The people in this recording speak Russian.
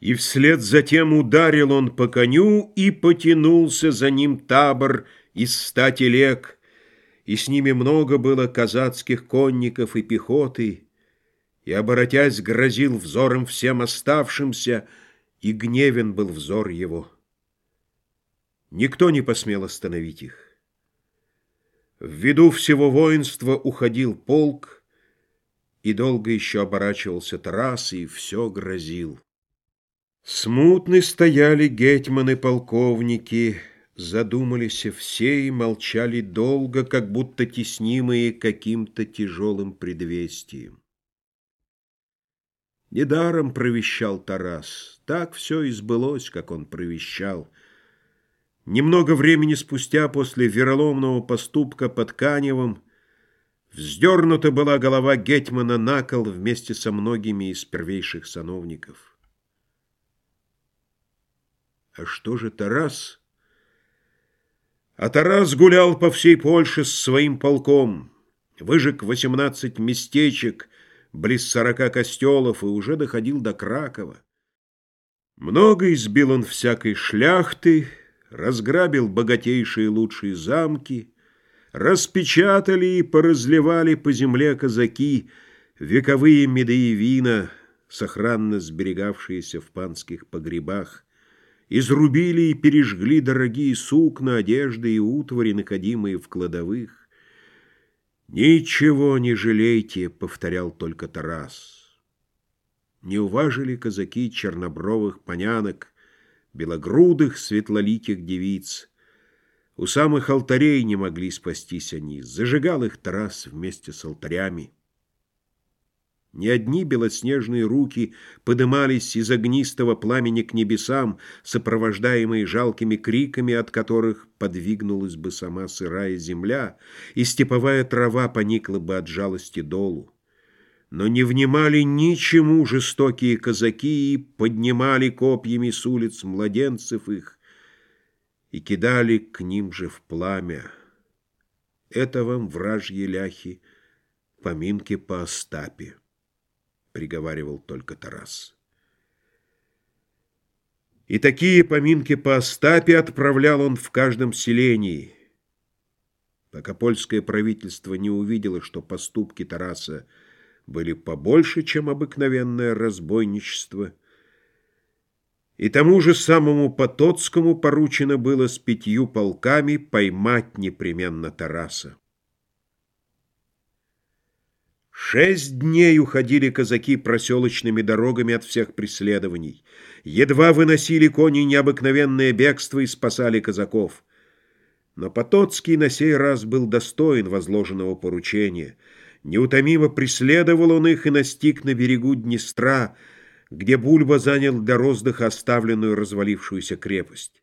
И вслед затем ударил он по коню, и потянулся за ним табор из ста телег, и с ними много было казацких конников и пехоты, и, оборотясь, грозил взором всем оставшимся, и гневен был взор его. Никто не посмел остановить их. В виду всего воинства уходил полк, и долго еще оборачивался Тарас, и все грозил. Смутны стояли гетьманы-полковники, Задумались все и молчали долго, Как будто теснимые каким-то тяжелым предвестием. Недаром провещал Тарас, так все и сбылось, как он провещал. Немного времени спустя после вероломного поступка под Каневом Вздернута была голова Гетьмана на кол вместе со многими из первейших сановников. А что же Тарас? А Тарас гулял по всей Польше с своим полком, выжег восемнадцать местечек, близ сорока костелов и уже доходил до Кракова. Много избил он всякой шляхты, разграбил богатейшие лучшие замки, распечатали и поразливали по земле казаки вековые меды и вина, сохранно сберегавшиеся в панских погребах, Изрубили и пережгли дорогие сукна, одежды и утвари, находимые в кладовых. «Ничего не жалейте», — повторял только Тарас. Не уважили казаки чернобровых понянок, белогрудых светлоликих девиц. У самых алтарей не могли спастись они, зажигал их Тарас вместе с алтарями. Не одни белоснежные руки подымались из огнистого пламени к небесам, сопровождаемые жалкими криками, от которых подвигнулась бы сама сырая земля, и степовая трава поникла бы от жалости долу. Но не внимали ничему жестокие казаки и поднимали копьями с улиц младенцев их и кидали к ним же в пламя. Это вам, вражьи ляхи, поминки по Остапе приговаривал только Тарас. И такие поминки по Остапе отправлял он в каждом селении, пока польское правительство не увидело, что поступки Тараса были побольше, чем обыкновенное разбойничество, и тому же самому Потоцкому поручено было с пятью полками поймать непременно Тараса. Шесть дней уходили казаки проселочными дорогами от всех преследований. Едва выносили кони необыкновенное бегство и спасали казаков. Но Потоцкий на сей раз был достоин возложенного поручения. Неутомимо преследовал он их и настиг на берегу Днестра, где Бульба занял для роздыха оставленную развалившуюся крепость.